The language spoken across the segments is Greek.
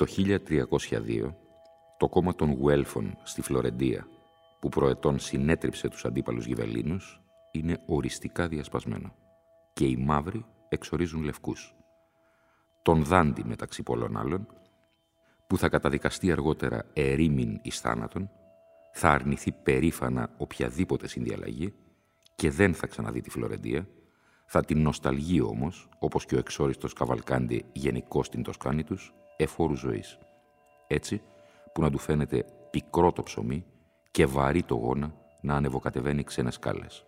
Το 1302, το κόμμα των Γουέλφων στη Φλωρεντία, που προετών συνέτριψε τους αντίπαλους Γιβελίνους, είναι οριστικά διασπασμένο και οι μαύροι εξορίζουν λευκούς. Τον Δάντη μεταξύ πολλών άλλων, που θα καταδικαστεί αργότερα ερήμην εις θάνατον, θα αρνηθεί περήφανα οποιαδήποτε συνδιαλλαγή και δεν θα ξαναδεί τη Φλωρεντία, θα την νοσταλγεί όμως, όπως και ο εξόριστος Καβαλκάντι γενικώς στην Τοσκάνη τους, εφόρου ζωής. Έτσι που να του φαίνεται πικρό το ψωμί και βαρύ το γόνα να ανεβοκατεβαίνει ξένες σκάλες.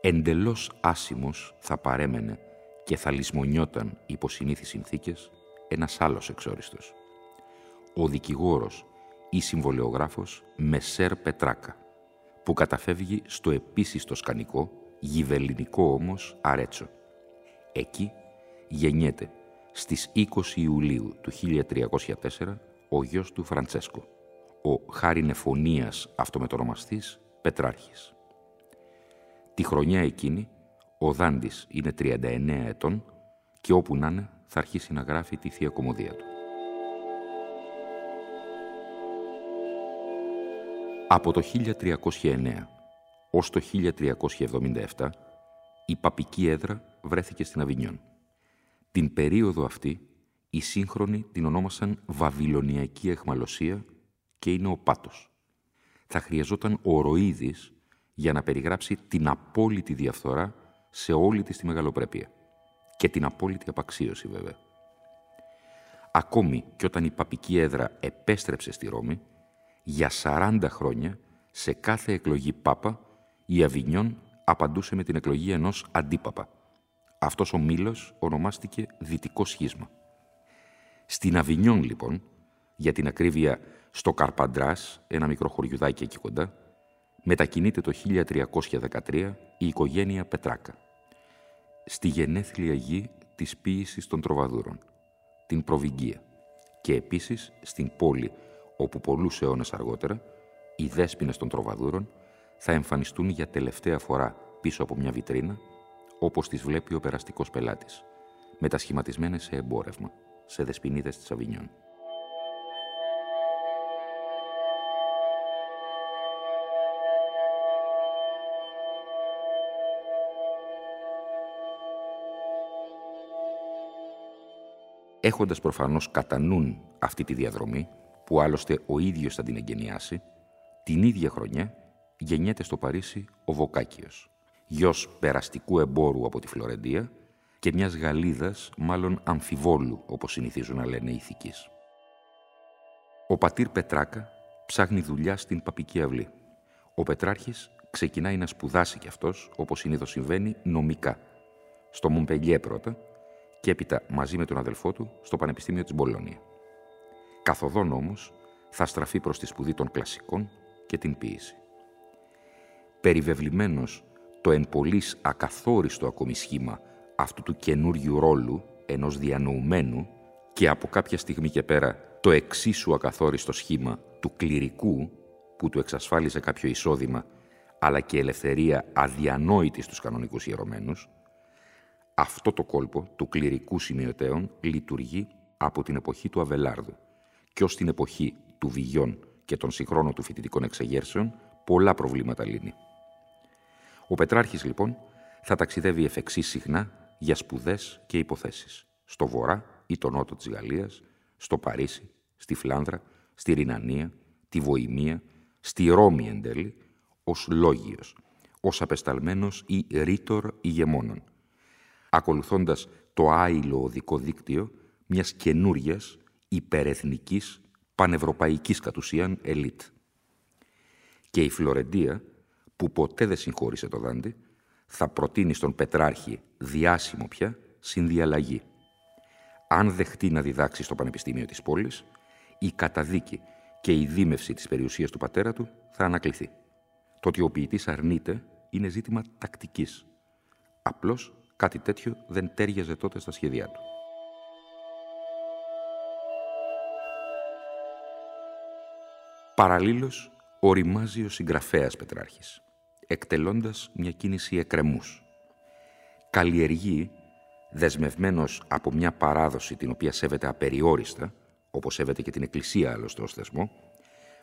Εντελώς άσημος θα παρέμενε και θα λησμονιόταν υπό συνήθεις συνθήκες ένας άλλος εξόριστος. Ο δικηγόρος ή συμβολεογράφος Μεσέρ Πετράκα, που καταφεύγει στο επίσης το σκανικό, γυβελινικό όμως αρέτσο. Εκεί γεννιέται στις 20 Ιουλίου του 1304 ο γιος του Φραντσέσκο, ο χάρινεφωνίας αυτομετονομαστής Πετράρχης. Τη χρονιά εκείνη ο Δάντης είναι 39 ετών και όπου να είναι θα αρχίσει να γράφει τη Θεία Κομμωδία του. Από το 1309 ως το 1377 η παπική έδρα βρέθηκε στην Αβινιόν. Την περίοδο αυτή οι σύγχρονοι την ονόμασαν Βαβυλωνιακή Εχμαλωσία και είναι ο Πάτος. Θα χρειαζόταν ο Ροίδης για να περιγράψει την απόλυτη διαφθορά σε όλη της τη μεγαλοπρέπεια και την απόλυτη απαξίωση βέβαια. Ακόμη και όταν η παπική έδρα επέστρεψε στη Ρώμη, για 40 χρόνια σε κάθε εκλογή πάπα η Αβινιόν απαντούσε με την εκλογή ενός αντίπαπα. Αυτός ο Μήλος ονομάστηκε Δυτικό Σχίσμα. Στην Αβινιόν, λοιπόν, για την ακρίβεια στο Καρπαντράς, ένα μικρό χωριουδάκι εκεί κοντά, μετακινείται το 1313 η οικογένεια Πετράκα. Στη γενέθλια γη της ποίησης των τροβαδούρων, την Προβυγγία, και επίσης στην πόλη όπου πολλούς αιώνες αργότερα οι δέσποινες των τροβαδούρων θα εμφανιστούν για τελευταία φορά πίσω από μια βιτρίνα όπως τις βλέπει ο περαστικός πελάτης, μετασχηματισμένες σε εμπόρευμα, σε δεσποινίδες της Αβινιών. Έχοντας προφανώς κατά νουν αυτή τη διαδρομή, που άλλωστε ο ίδιος θα την εγκαινιάσει, την ίδια χρονιά γεννιέται στο Παρίσι ο Βοκάκιος, γιος περαστικού εμπόρου από τη Φλωρεντία και μιας Γαλλίδας, μάλλον αμφιβόλου, όπως συνηθίζουν να λένε ηθικής. Ο πατήρ Πετράκα ψάχνει δουλειά στην παπική αυλή. Ο Πετράρχης ξεκινάει να σπουδάσει κι αυτός, όπως συνήθως συμβαίνει, νομικά. Στο Μομπελιέ πρώτα και έπειτα μαζί με τον αδελφό του στο Πανεπιστήμιο της Μπολόνια. Καθοδόν όμως θα στραφεί προς τη σπουδή των κλασικών και την ποίηση. Περιβεβλημένος το εν πολλής ακαθόριστο ακόμη σχήμα αυτού του καινούριου ρόλου, ενός διανοουμένου, και από κάποια στιγμή και πέρα το εξίσου ακαθόριστο σχήμα του κληρικού, που του εξασφάλιζε κάποιο εισόδημα, αλλά και ελευθερία αδιανόητης στους κανονικούς ιερωμένους, αυτό το κόλπο του κληρικού σημειωτέων λειτουργεί από την εποχή του Αβελάρδου και ως την εποχή του Βιγιών και των συγχρόνων του φοιτητικών εξεγέρσεων πολλά προβλήματα λύνει. Ο Πετράρχης, λοιπόν, θα ταξιδεύει εφ' εξής συχνά για σπουδές και υποθέσεις. Στο βορρά ή το νότο της Γαλλίας, στο Παρίσι, στη Φλάνδρα, στη Ρινανία, τη Βοημία, στη Ρώμη εν τέλει, ως λόγιος, ως απεσταλμένος ή ρήτορ ηγεμόνων, ακολουθώντας το άειλο οδικό δίκτυο μιας καινούριας υπερεθνικής, πανευρωπαϊκής κατ' ουσίαν ελίτ. Και η Φλωρεντία, που ποτέ δεν συγχώρησε το Δάντη, θα προτείνει στον Πετράρχη διάσημο πια συνδιαλλαγή. Αν δεχτεί να διδάξει στο Πανεπιστήμιο της πόλης, η καταδίκη και η δίμευση της περιουσίας του πατέρα του θα ανακληθεί. Το ότι ο ποιητής αρνείται είναι ζήτημα τακτικής. Απλώς κάτι τέτοιο δεν τέριαζε τότε στα σχέδιά του. Παραλλήλως, οριμάζει ο συγγραφέας Πετράρχης, εκτελώντας μια κίνηση εκρεμούς. Καλλιεργεί, δεσμευμένος από μια παράδοση την οποία σέβεται απεριόριστα, όπως σέβεται και την Εκκλησία άλλωστε ως θεσμό,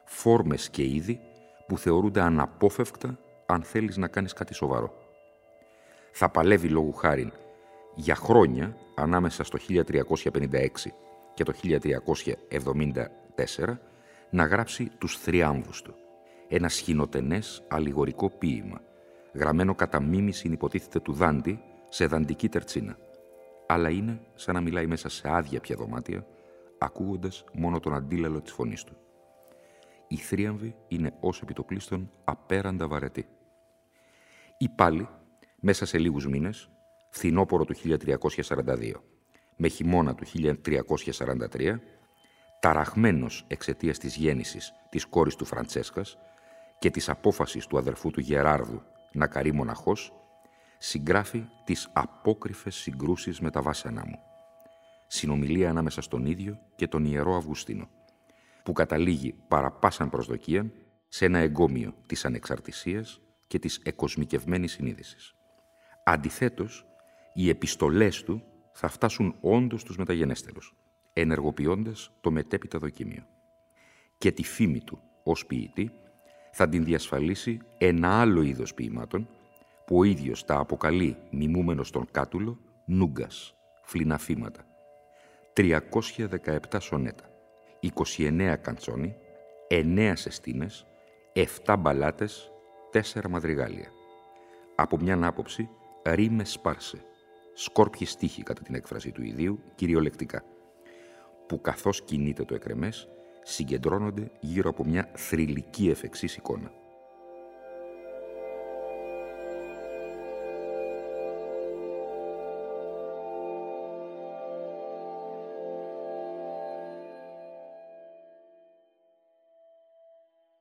φόρμες και είδη που θεωρούνται αναπόφευκτα αν θέλεις να κάνεις κάτι σοβαρό. Θα παλεύει λόγου χάριν για χρόνια ανάμεσα στο 1356 και το 1374 να γράψει τους θριάμβους του, ένα σχηνοτενές αλληγορικό ποίημα, γραμμένο κατά μίμηση υποτίθεται του Δάντη σε δαντική τερτσίνα. Αλλά είναι σαν να μιλάει μέσα σε άδεια πια δωμάτια, ακούγοντας μόνο τον αντίλαλο της φωνής του. Η θρίαμβη είναι ως επιτοπλίστων απέραντα βαρετή. Ή πάλι, μέσα σε λίγους μήνες, φθινόπορο του 1342, με χειμώνα του 1343, ταραχμένος εξαιτίας της γέννησης της κόρης του Φραντσέσκας και της απόφασης του αδερφού του Γεράρδου να καρεί μοναχός, συγγράφει τις απόκριφες συγκρούσεις με τα βάσανά μου. Συνομιλία ανάμεσα στον ίδιο και τον Ιερό Αυγουστίνο, που καταλήγει παραπάσαν προσδοκία σε ένα εγκόμιο της ανεξαρτησίας και της εκοσμικευμένης συνείδησης. Αντιθέτως, οι επιστολές του θα φτάσουν όντως τους μεταγενέστερους, ενεργοποιώντας το μετέπειτα δοκίμιο. Και τη φήμη του ως ποιητή θα την διασφαλίσει ένα άλλο είδος ποιημάτων που ο ίδιος τα αποκαλεί μιμούμενος στον κάτουλο νούγκας, φλιναφήματα. 317 σονέτα, 29 καντσόνι, 9 σεστίνες, 7 μπαλάτες, 4 μαδριγάλια. Από μια άποψη, ρίμε σπάρσε, σκόρπιε στίχη κατά την έκφραση του ιδίου, κυριολεκτικά που καθώς κινείται το εκρεμές, συγκεντρώνονται γύρω από μια θρηλυκή εφεξής εικόνα.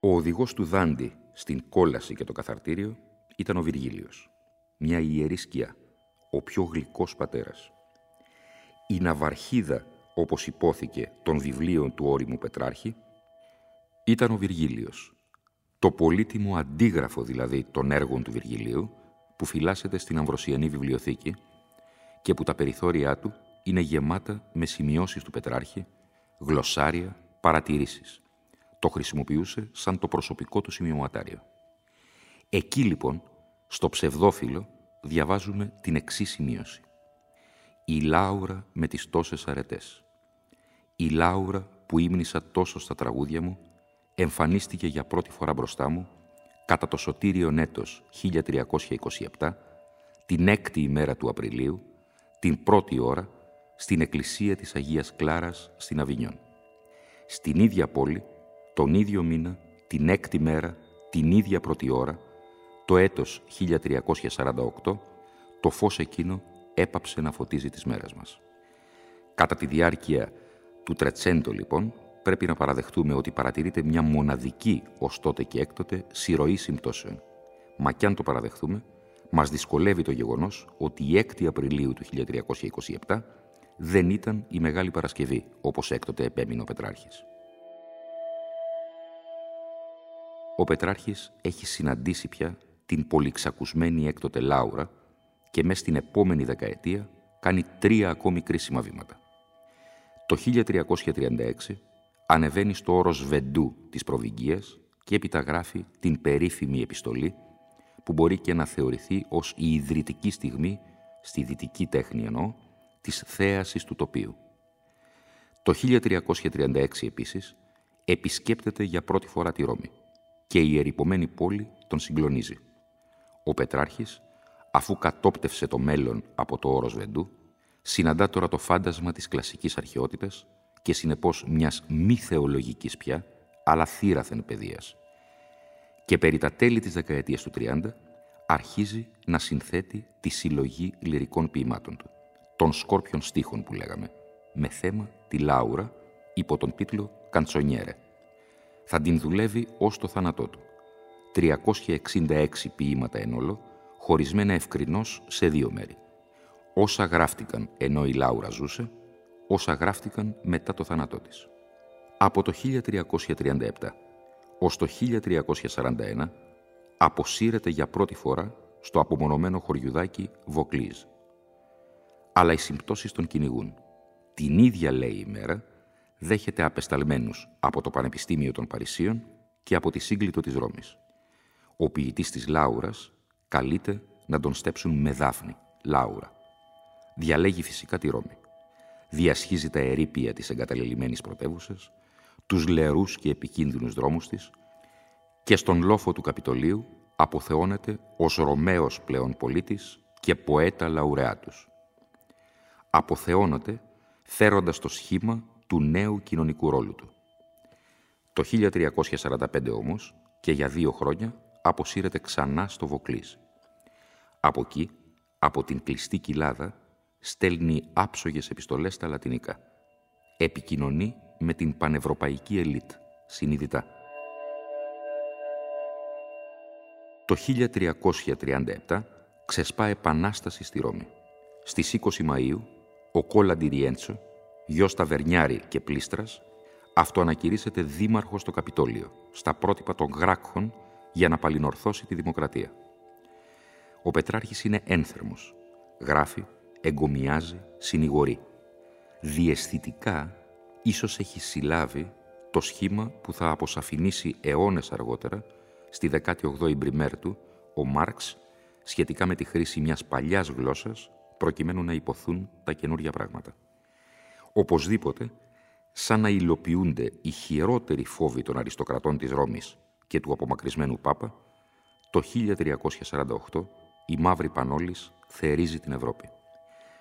Ο οδηγός του Δάντη στην κόλαση και το καθαρτήριο ήταν ο Βυργίλιος, μια ιερή σκιά, ο πιο γλυκός πατέρας. Η ναυαρχίδα όπως υπόθηκε των βιβλίων του όριμου Πετράρχη, ήταν ο Βυργίλιος, το πολύτιμο αντίγραφο δηλαδή των έργων του Βυργιλίου που φυλάσσεται στην Αμβροσιανή Βιβλιοθήκη και που τα περιθώρια του είναι γεμάτα με σημειώσεις του Πετράρχη, γλωσσάρια, παρατηρήσεις. Το χρησιμοποιούσε σαν το προσωπικό του σημειωματάριο. Εκεί λοιπόν, στο ψευδόφυλλο, διαβάζουμε την εξής σημείωση. «Η Λάουρα με τις τόσες αρετές» η Λάουρα που ύμνησα τόσο στα τραγούδια μου, εμφανίστηκε για πρώτη φορά μπροστά μου κατά το σωτήριο έτος 1327, την έκτη ημέρα του Απριλίου, την πρώτη ώρα, στην εκκλησία της Αγίας Κλάρας στην Αβινιόν. Στην ίδια πόλη, τον ίδιο μήνα, την έκτη μέρα, την ίδια πρώτη ώρα, το έτος 1348, το φως εκείνο έπαψε να φωτίζει τις μέρες μας. Κατά τη διάρκεια του Τρετσέντο, λοιπόν, πρέπει να παραδεχτούμε ότι παρατηρείται μια μοναδική ως τότε και έκτοτε συρροή συμπτώσεων. Μα κι αν το παραδεχτούμε, μας δυσκολεύει το γεγονός ότι η 6η Απριλίου του 1327 δεν ήταν η Μεγάλη Παρασκευή, όπως έκτοτε επέμεινε ο Πετράρχης. Ο Πετράρχης έχει συναντήσει πια την πολυξακουσμένη έκτοτε Λάουρα και μέσα στην επόμενη δεκαετία κάνει τρία ακόμη κρίσιμα βήματα. Το 1336 ανεβαίνει στο όρος Βεντού της Προβυγγίας και επιταγράφει την περίφημη επιστολή που μπορεί και να θεωρηθεί ως η ιδρυτική στιγμή στη δυτική τέχνη εννοώ, της θέασης του τοπίου. Το 1336 επίσης επισκέπτεται για πρώτη φορά τη Ρώμη και η ερυπωμένη πόλη τον συγκλονίζει. Ο Πετράρχης, αφού κατόπτευσε το μέλλον από το όρος Βεντού, συναντά τώρα το φάντασμα της κλασικής αρχαιότητας και συνεπώς μιας μη θεολογικής πια, αλλά θύραθεν παιδείας. Και περί τα τέλη της δεκαετίας του 30 αρχίζει να συνθέτει τη συλλογή λυρικών ποιημάτων του, των σκόρπιων στίχων που λέγαμε, με θέμα τη Λάουρα υπό τον τίτλο «Καντσονιέρε». Θα την δουλεύει ως το θάνατό του. 366 ποίηματα εν όλο, χωρισμένα ευκρινώς σε δύο μέρη. Όσα γράφτηκαν ενώ η Λάουρα ζούσε, όσα γράφτηκαν μετά το θάνατό της. Από το 1337 ως το 1341 αποσύρεται για πρώτη φορά στο απομονωμένο χωριουδάκι Βοκλίζ. Αλλά οι συμπτώσεις τον κυνηγούν. Την ίδια λέει ημέρα δέχεται απεσταλμένους από το Πανεπιστήμιο των Παρισίων και από τη Σύγκλιτο της Ρώμης. Ο ποιητής της Λάουρας καλείται να τον στέψουν με δάφνη, Λάουρα. Διαλέγει φυσικά τη Ρώμη. Διασχίζει τα ερήπια της εγκαταλελειμμένης πρωτεύουσας, τους λερούς και επικίνδυνους δρόμους της και στον λόφο του Καπιτολίου αποθεώνεται ως Ρωμαίος πλέον πολίτης και ποέτα λαουρεάτους. Αποθεώνεται φέροντας το σχήμα του νέου κοινωνικού ρόλου του. Το 1345 όμως, και για δύο χρόνια, αποσύρεται ξανά στο Βοκλής. Από εκεί, από την κλειστή κοιλάδα, στέλνει άψογες επιστολές στα λατινικά. Επικοινωνεί με την πανευρωπαϊκή ελίτ, συνειδητά. Το 1337 ξεσπά επανάσταση στη Ρώμη. Στις 20 Μαΐου, ο Κόλα Ντιριέντσο, γιος Ταβερνιάρη και Πλήστρας, αυτοανακηρύσσεται δήμαρχος στο Καπιτόλιο, στα πρότυπα των Γράκχων, για να παλινορθώσει τη δημοκρατία. Ο Πετράρχης είναι ένθερμος. Γράφει, εγκομιάζει, συνηγορεί. Διαισθητικά, ίσως έχει συλλάβει το σχήμα που θα αποσαφηνίσει αιώνες αργότερα στη 18η Μπριμέρ του, ο Μάρξ, σχετικά με τη χρήση μιας παλιάς γλώσσας, προκειμένου να υποθούν τα καινούργια πράγματα. Οπωσδήποτε, σαν να υλοποιούνται οι χειρότεροι φόβοι των αριστοκρατών της Ρώμης και του απομακρυσμένου Πάπα, το 1348 η Μαύρη Πανόλης θερίζει την Ευρώπη.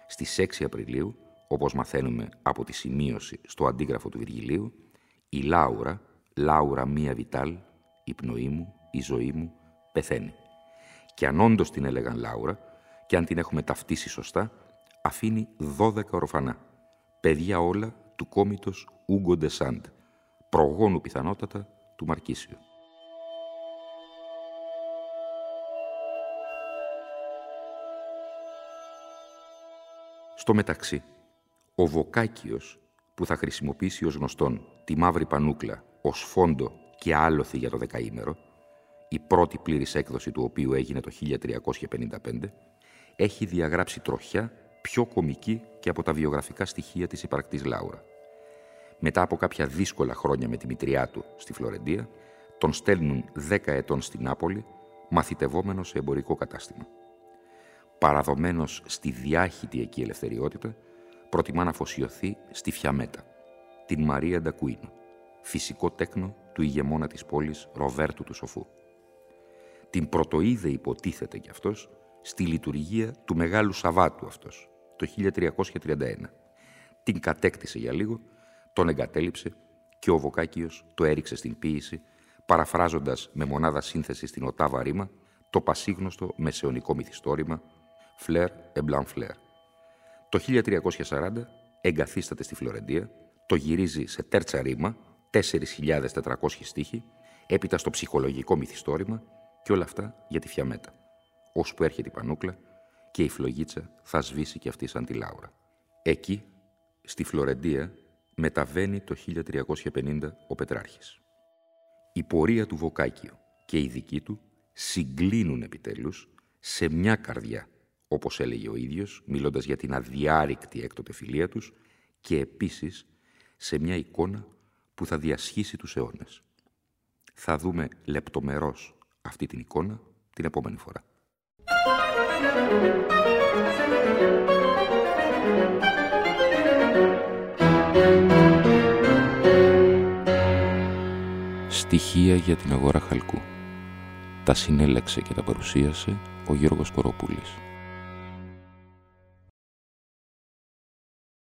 Στις 6 Απριλίου, όπως μαθαίνουμε από τη σημείωση στο αντίγραφο του Βυργιλίου, η Λάουρα, Λάουρα Μία Βιτάλ, η πνοή μου, η ζωή μου, πεθαίνει. Και αν όντως την έλεγαν Λάουρα, και αν την έχουμε ταυτίσει σωστά, αφήνει 12 οροφανά. Παιδιά όλα του κόμιτος Ούγκο Ντεσάντ, προγόνου πιθανότατα του Μαρκίσιου. Στο μεταξύ, ο Βοκάκιος, που θα χρησιμοποιήσει ως γνωστόν τη μαύρη πανούκλα ως φόντο και άλοθη για το δεκαήμερο, η πρώτη πλήρης έκδοση του οποίου έγινε το 1355, έχει διαγράψει τροχιά πιο κομική και από τα βιογραφικά στοιχεία της υπαρκτής Λάουρα. Μετά από κάποια δύσκολα χρόνια με τη μητριά του στη Φλωρεντία, τον στέλνουν 10 ετών στην Νάπολη, μαθητευόμενο σε εμπορικό κατάστημα. Παραδομένος στη διάχυτη εκεί ελευθεριότητα, προτιμά να αφοσιωθεί στη Φιαμέτα, την Μαρία Ντακουίνο, φυσικό τέκνο του ηγεμόνα της πόλης Ροβέρτου του Σοφού. Την πρωτοείδε υποτίθεται κι αυτός στη λειτουργία του Μεγάλου Σαββάτου αυτός, το 1331. Την κατέκτησε για λίγο, τον εγκατέλειψε και ο Βοκάκιος το έριξε στην ποίηση, παραφράζοντας με μονάδα σύνθεση στην οτάβα ρήμα το πασίγνωστο μεσαιωνικό μυθιστόρημα «Φλερ εμπλαν φλερ». Το 1340 εγκαθίσταται στη Φλωρεντία, το γυρίζει σε τέρτσα ρήμα, 4.400 στίχοι, έπειτα στο ψυχολογικό μυθιστόρημα και όλα αυτά για τη Φιαμέτα. Ώσπου έρχεται η Πανούκλα και η φλογίτσα θα σβήσει και αυτή σαν τη Λάουρα. Εκεί, στη Φλωρεντία, μεταβαίνει το 1350 ο Πετράρχης. Η πορεία του Βοκάκιο και η δική του συγκλίνουν επιτέλους σε μια καρδιά, όπως έλεγε ο ίδιος, μιλώντας για την αδιάρρηκτη έκτοτε φιλία τους και επίσης σε μια εικόνα που θα διασχίσει τους αιώνες. Θα δούμε λεπτομερώς αυτή την εικόνα την επόμενη φορά. Στοιχεία για την αγορά χαλκού. Τα συνέλεξε και τα παρουσίασε ο Γιώργος Κοροπούλης.